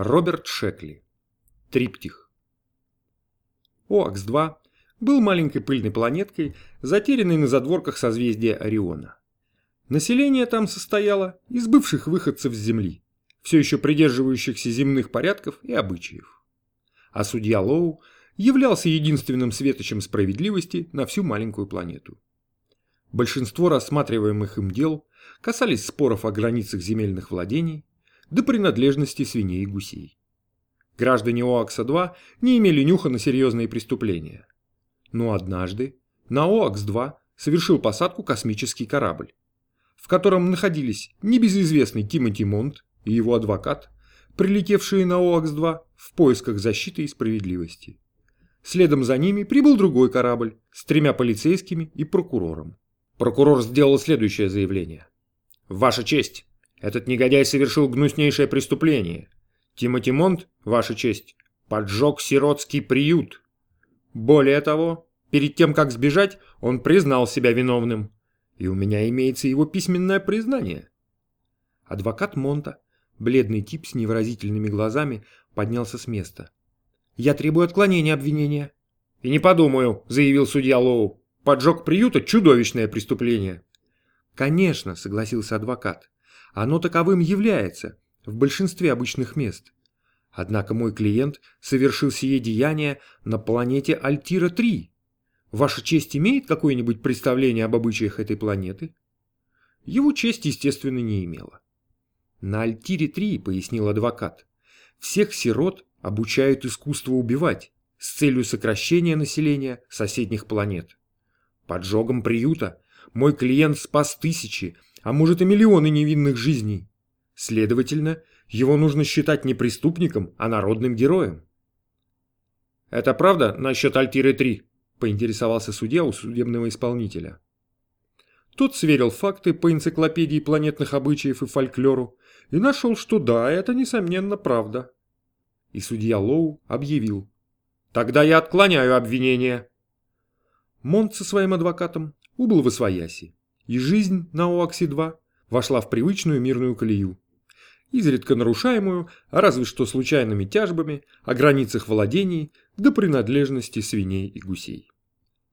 Роберт Шекли. Триптих. ОАКС-2 был маленькой пыльной планеткой, затерянной на задворках созвездия Ориона. Население там состояло из бывших выходцев с Земли, все еще придерживающихся земных порядков и обычаев. А судья Лоу являлся единственным светочем справедливости на всю маленькую планету. Большинство рассматриваемых им дел касались споров о границах земельных владений до принадлежности свиней и гусей. Граждане ОАКСа-2 не имели нюха на серьезные преступления. Но однажды на ОАКС-2 совершил посадку космический корабль, в котором находились небезызвестный Тимоти Монт и его адвокат, прилетевшие на ОАКС-2 в поисках защиты и справедливости. Следом за ними прибыл другой корабль с тремя полицейскими и прокурором. Прокурор сделал следующее заявление. «Ваша честь, этот негодяй совершил гнуснейшее преступление. Тимоти Монт, ваша честь, поджег сиротский приют. Более того, перед тем, как сбежать, он признал себя виновным. И у меня имеется его письменное признание». Адвокат Монта, бледный тип с невыразительными глазами, поднялся с места. «Я требую отклонения обвинения». «И не подумаю», — заявил судья Лоу. «Поджог приюта — чудовищное преступление». «Конечно», — согласился адвокат. «Оно таковым является в большинстве обычных мест. Однако мой клиент совершил сие деяние на планете Альтира-3. Ваша честь имеет какое-нибудь представление об обычаях этой планеты?» Его честь, естественно, не имела. «На Альтире-3», — пояснил адвокат, — «всех сирот обучают искусству убивать с целью сокращения населения соседних планет. Поджогом приюта мой клиент спас тысячи, а может и миллионы невинных жизней. Следовательно, его нужно считать не преступником, а народным героем. «Это правда насчет Альтиры-3?» – поинтересовался судья у судебного исполнителя. Тот сверил факты по энциклопедии планетных обычаев и фольклору и нашел, что да, это несомненно правда. И судья Лоу объявил. «Тогда я отклоняю обвинение». Монт со своим адвокатом убыл в Освояси, и жизнь на Оаксе-2 вошла в привычную мирную колею, изредка нарушаемую, разве что случайными тяжбами о границах владений до принадлежности свиней и гусей.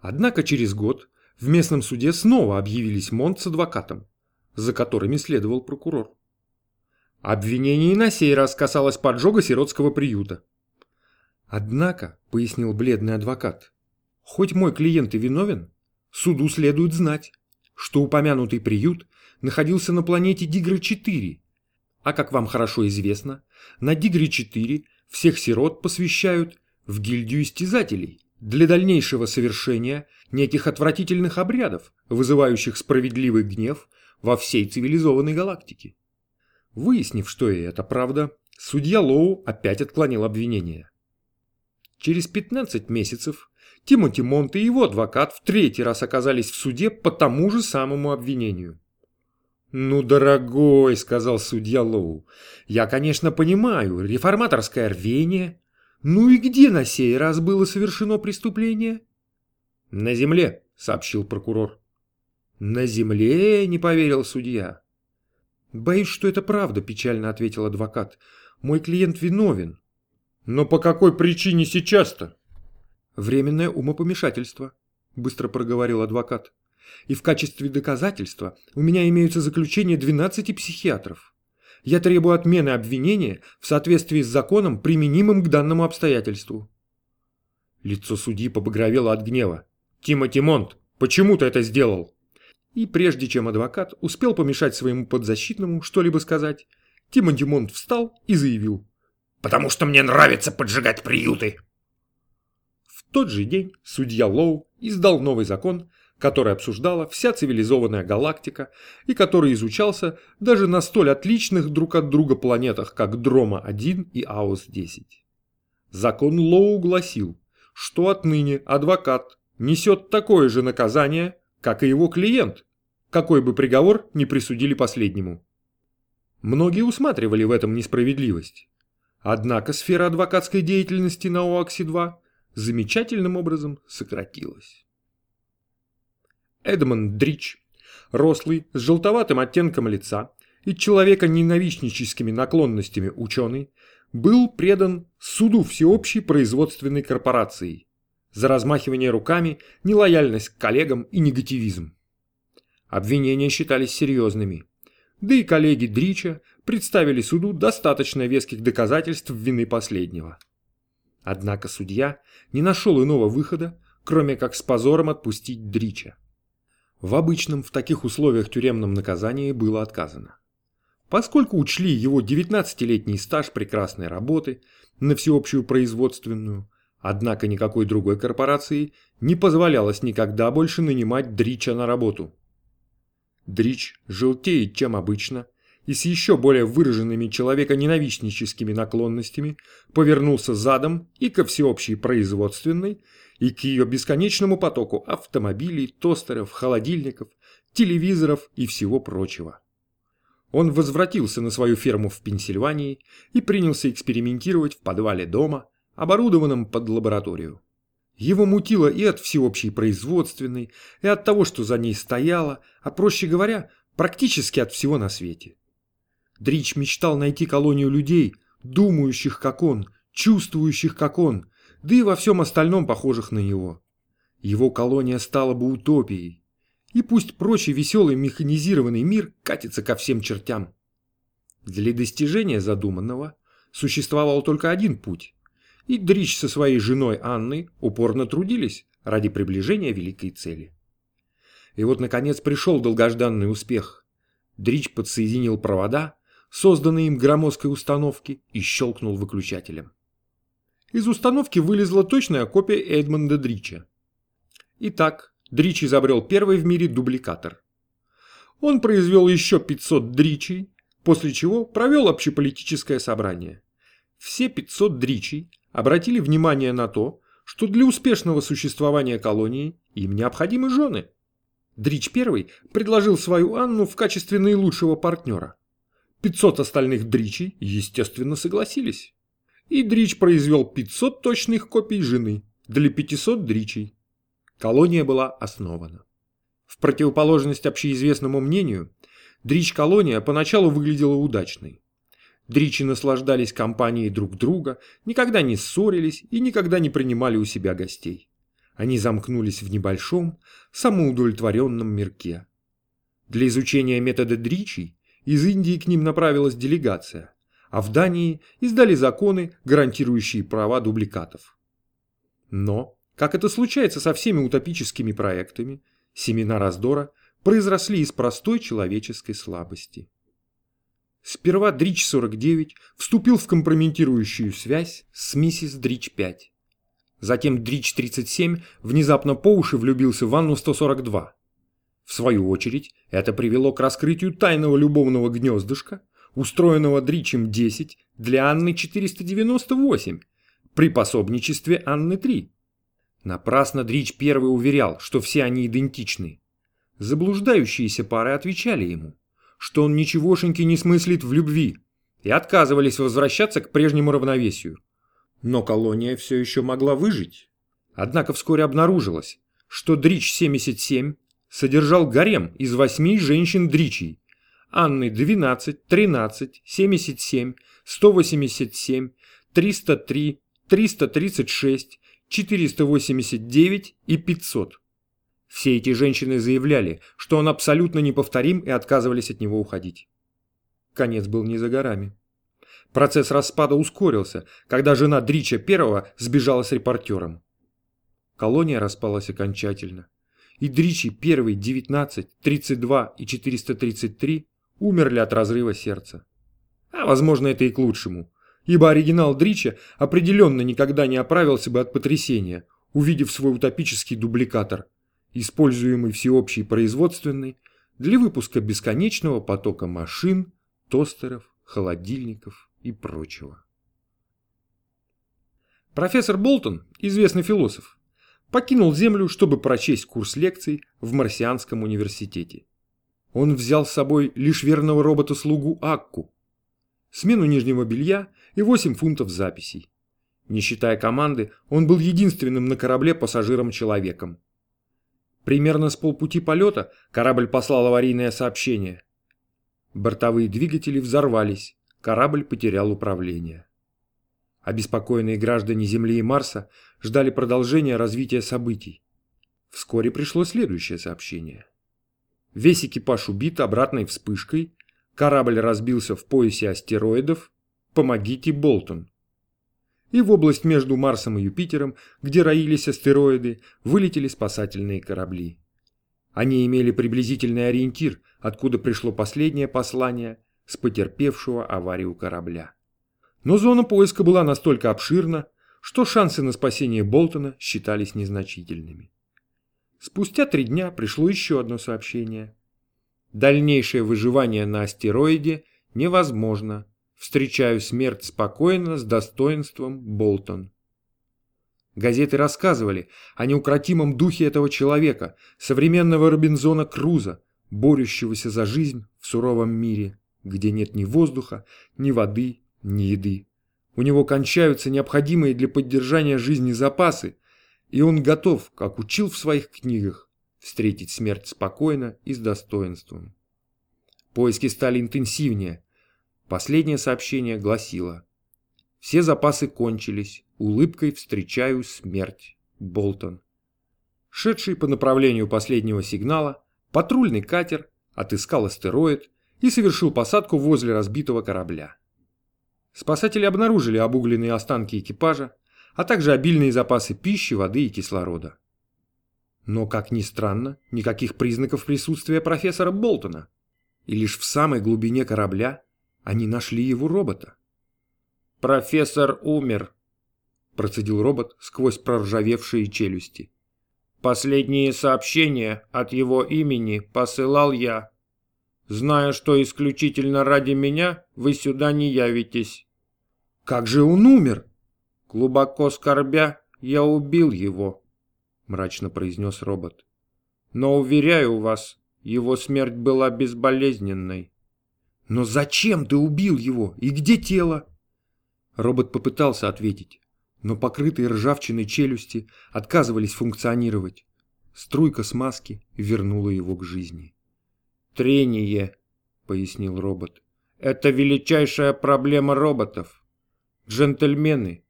Однако через год в местном суде снова объявились Монт с адвокатом, за которыми следовал прокурор. Обвинение и на сей раз касалось поджога сиротского приюта. Однако, пояснил бледный адвокат, хоть мой клиент и виновен, суду следует знать, что упомянутый приют находился на планете Дигра-4, а как вам хорошо известно, на Дигре-4 всех сирот посвящают в гильдию истязателей для дальнейшего совершения неких отвратительных обрядов, вызывающих справедливый гнев во всей цивилизованной галактике. Выяснив, что и это правда, судья Лоу опять отклонил обвинение. Через 15 месяцев Тимоти Монт и его адвокат в третий раз оказались в суде по тому же самому обвинению. «Ну, дорогой», — сказал судья Лоу, — «я, конечно, понимаю, реформаторское рвение. Ну и где на сей раз было совершено преступление?» «На земле», — сообщил прокурор. «На земле?» — не поверил судья. «Боюсь, что это правда», – печально ответил адвокат. «Мой клиент виновен». «Но по какой причине сейчас-то?» «Временное умопомешательство», – быстро проговорил адвокат. «И в качестве доказательства у меня имеются заключения 12 психиатров. Я требую отмены обвинения в соответствии с законом, применимым к данному обстоятельству». Лицо судьи побагровело от гнева. «Тимоти Монт, почему ты это сделал?» И прежде чем адвокат успел помешать своему подзащитному что-либо сказать, Тимон Димонт встал и заявил. «Потому что мне нравится поджигать приюты!» В тот же день судья Лоу издал новый закон, который обсуждала вся цивилизованная галактика и который изучался даже на столь отличных друг от друга планетах, как Дрома-1 и Аус-10. Закон Лоу гласил, что отныне адвокат несет такое же наказание, как и его клиент, какой бы приговор ни присудили последнему. Многие усматривали в этом несправедливость. Однако сфера адвокатской деятельности на ОАКСе-2 замечательным образом сократилась. Эдмонд Дрич, рослый, с желтоватым оттенком лица и человека ненавистническими наклонностями ученый, был предан суду всеобщей производственной корпорации за размахивание руками, нелояльность к коллегам и негативизм. Обвинения считались серьезными, да и коллеги Дрича представили суду достаточно веских доказательств вины последнего. Однако судья не нашел иного выхода, кроме как с позором отпустить Дрича. В обычном в таких условиях тюремном наказании было отказано. Поскольку учли его 19-летний стаж прекрасной работы на всеобщую производственную, однако никакой другой корпорации не позволялось никогда больше нанимать Дрича на работу. Дрич желтеет, чем обычно, и с еще более выраженными человеконенавистническими наклонностями повернулся задом и ко всеобщей производственной, и к ее бесконечному потоку автомобилей, тостеров, холодильников, телевизоров и всего прочего. Он возвратился на свою ферму в Пенсильвании и принялся экспериментировать в подвале дома, оборудованном под лабораторию. Его мутило и от всеобщей производственной, и от того, что за ней стояло, а проще говоря, практически от всего на свете. Дрич мечтал найти колонию людей, думающих как он, чувствующих как он, да и во всем остальном похожих на него. Его колония стала бы утопией. И пусть прочий веселый механизированный мир катится ко всем чертям. Для достижения задуманного существовал только один путь. И Дрич со своей женой Анной упорно трудились ради приближения великой цели. И вот, наконец, пришел долгожданный успех. Дрич подсоединил провода, созданные им громоздкой установки, и щелкнул выключателем. Из установки вылезла точная копия Эдмонда Дрича. Итак, Дрич изобрел первый в мире дубликатор. Он произвел еще 500 Дричей, после чего провел общеполитическое собрание. Все 500 Дричей обратили внимание на то, что для успешного существования колонии им необходимы жены. Дрич I предложил свою Анну в качестве наилучшего партнера. 500 остальных Дричей, естественно, согласились. И Дрич произвел 500 точных копий жены для 500 Дричей. Колония была основана. В противоположность общеизвестному мнению, Дрич-колония поначалу выглядела удачной. Дричи наслаждались компанией друг друга, никогда не ссорились и никогда не принимали у себя гостей. Они замкнулись в небольшом, самоудовлетворенном мирке. Для изучения метода Дричей из Индии к ним направилась делегация, а в Дании издали законы, гарантирующие права дубликатов. Но, как это случается со всеми утопическими проектами, семена раздора произросли из простой человеческой слабости. Сперва Дрич-49 вступил в компрометирующую связь с миссис Дрич-5. Затем Дрич-37 внезапно по уши влюбился в Анну-142. В свою очередь, это привело к раскрытию тайного любовного гнездышка, устроенного Дричем-10 для Анны-498 при пособничестве Анны-3. Напрасно Дрич-1 уверял, что все они идентичны. Заблуждающиеся пары отвечали ему – что он ничегошеньки не смыслит в любви, и отказывались возвращаться к прежнему равновесию. Но колония все еще могла выжить. Однако вскоре обнаружилось, что Дрич-77 содержал гарем из восьми женщин-дричей. Анны 12, 13, 77, 187, 303, 336, 489 и 500. Все эти женщины заявляли, что он абсолютно неповторим и отказывались от него уходить. Конец был не за горами. Процесс распада ускорился, когда жена Дрича I сбежала с репортером. Колония распалась окончательно. И Дричи I, 19, 32 и 433 умерли от разрыва сердца. А возможно это и к лучшему, ибо оригинал Дрича определенно никогда не оправился бы от потрясения, увидев свой утопический дубликатор – используемый всеобщей производственной для выпуска бесконечного потока машин, тостеров, холодильников и прочего. Профессор Болтон, известный философ, покинул Землю, чтобы прочесть курс лекций в Марсианском университете. Он взял с собой лишь верного робота-слугу Акку, смену нижнего белья и 8 фунтов записей. Не считая команды, он был единственным на корабле пассажиром-человеком. Примерно с полпути полета корабль послал аварийное сообщение. Бортовые двигатели взорвались, корабль потерял управление. Обеспокоенные граждане Земли и Марса ждали продолжения развития событий. Вскоре пришло следующее сообщение. Весь экипаж убит обратной вспышкой, корабль разбился в поясе астероидов, помогите, Болтон. И в область между Марсом и Юпитером, где роились астероиды, вылетели спасательные корабли. Они имели приблизительный ориентир, откуда пришло последнее послание с потерпевшего аварию корабля. Но зона поиска была настолько обширна, что шансы на спасение Болтона считались незначительными. Спустя три дня пришло еще одно сообщение. Дальнейшее выживание на астероиде невозможно. Встречаю смерть спокойно, с достоинством, Болтон. Газеты рассказывали о неукротимом духе этого человека, современного Робинзона Круза, борющегося за жизнь в суровом мире, где нет ни воздуха, ни воды, ни еды. У него кончаются необходимые для поддержания жизни запасы, и он готов, как учил в своих книгах, встретить смерть спокойно и с достоинством. Поиски стали интенсивнее. Последнее сообщение гласило «Все запасы кончились, улыбкой встречаю смерть, Болтон». Шедший по направлению последнего сигнала, патрульный катер отыскал астероид и совершил посадку возле разбитого корабля. Спасатели обнаружили обугленные останки экипажа, а также обильные запасы пищи, воды и кислорода. Но, как ни странно, никаких признаков присутствия профессора Болтона. И лишь в самой глубине корабля они нашли его робота. «Профессор умер», – процедил робот сквозь проржавевшие челюсти. «Последние сообщения от его имени посылал я. Зная, что исключительно ради меня вы сюда не явитесь». «Как же он умер?» Глубоко скорбя, я убил его, мрачно произнес робот. Но уверяю вас, его смерть была безболезненной. Но зачем ты убил его? И где тело? Робот попытался ответить, но покрытые ржавчиной челюсти отказывались функционировать. Струйка смазки вернула его к жизни. «Трение», — пояснил робот, — «это величайшая проблема роботов. Джентльмены,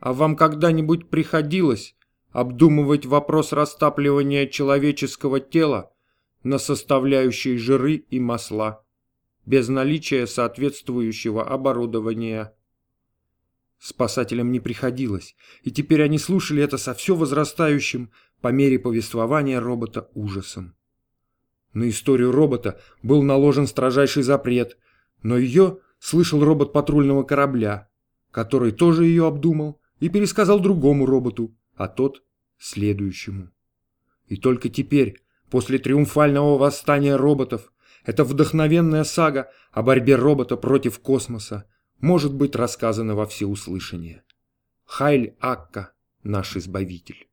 а вам когда-нибудь приходилось обдумывать вопрос растапливания человеческого тела на составляющие жиры и масла, без наличия соответствующего оборудования? Спасателям не приходилось, и теперь они слушали это со все возрастающим по мере повествования робота ужасом. На историю робота был наложен строжайший запрет, но ее слышал робот патрульного корабля, который тоже ее обдумал и пересказал другому роботу, а тот – следующему. И только теперь, после триумфального восстания роботов, эта вдохновенная сага о борьбе робота против космоса может быть рассказана во всеуслышание. Хайль Акка, наш Избавитель.